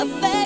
a